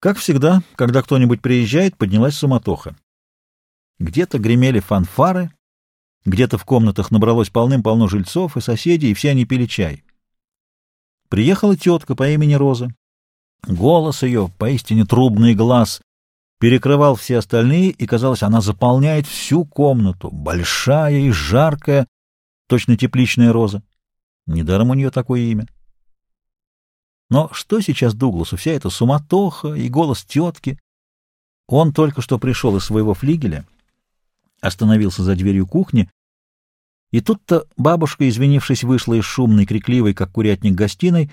Как всегда, когда кто-нибудь приезжает, поднялась суматоха. Где-то гремели фанфары, где-то в комнатах набралось полным-полно жильцов и соседей, и все они пили чай. Приехала тетка по имени Роза. Голос ее, поистине трубный глаз, перекрывал все остальные, и, казалось, она заполняет всю комнату, большая и жаркая, точно тепличная роза. Недаром у нее такое имя. Но что сейчас Дугласу? Вся эта суматоха и голос тетки. Он только что пришел из своего флигеля, остановился за дверью кухни, и тут-то бабушка, извинившись, вышла из шумной, крикливой, как курятник, гостиной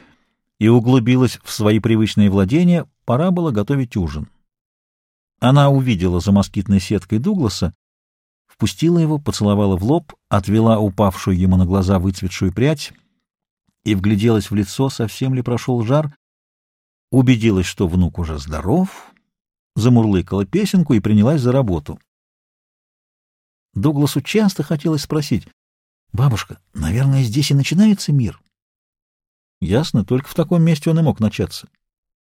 и углубилась в свои привычные владения, пора было готовить ужин. Она увидела за москитной сеткой Дугласа, впустила его, поцеловала в лоб, отвела упавшую ему на глаза выцветшую прядь, и вгляделась в лицо, совсем ли прошел жар, убедилась, что внук уже здоров, замурлыкала песенку и принялась за работу. Дугласу часто хотелось спросить, «Бабушка, наверное, здесь и начинается мир?» Ясно, только в таком месте он и мог начаться.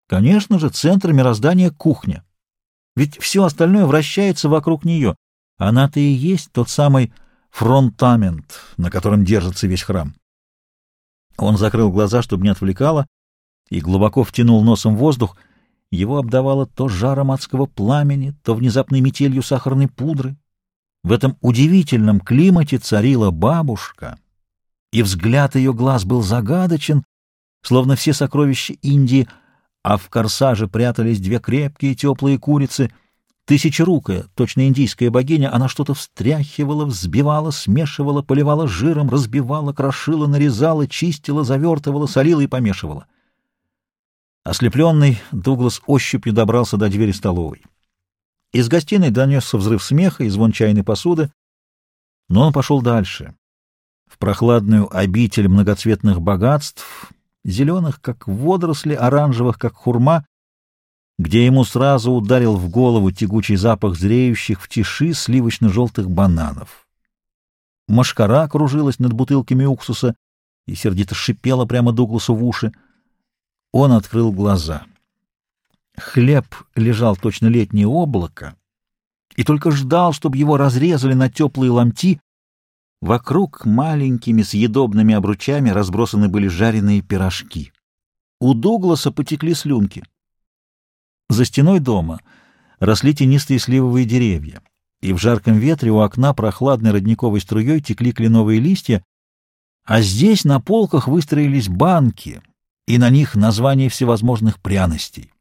Конечно же, центр мироздания — кухня. Ведь все остальное вращается вокруг нее. Она-то и есть тот самый фронтамент, на котором держится весь храм. Он закрыл глаза, чтобы не отвлекало, и глубоко втянул носом воздух. Его обдавало то жаром адского пламени, то внезапной метелью сахарной пудры. В этом удивительном климате царила бабушка, и взгляд ее глаз был загадочен, словно все сокровища Индии, а в корсаже прятались две крепкие теплые курицы — Тысячерукая, точно индийская богиня, она что-то встряхивала, взбивала, смешивала, поливала жиром, разбивала, крошила, нарезала, чистила, завертывала, солила и помешивала. Ослепленный, Дуглас ощупью добрался до двери столовой. Из гостиной донесся взрыв смеха и звон чайной посуды, но он пошел дальше, в прохладную обитель многоцветных богатств, зеленых, как водоросли, оранжевых, как хурма, где ему сразу ударил в голову тягучий запах зреющих в тиши сливочно-желтых бананов. Машкара кружилась над бутылками уксуса и сердито шипела прямо Дугласу в уши. Он открыл глаза. Хлеб лежал точно летнее облако и только ждал, чтобы его разрезали на теплые ломти. Вокруг маленькими съедобными обручами разбросаны были жареные пирожки. У Дугласа потекли слюнки. За стеной дома росли тенистые сливовые деревья, и в жарком ветре у окна прохладной родниковой струей текли кленовые листья, а здесь на полках выстроились банки, и на них названия всевозможных пряностей.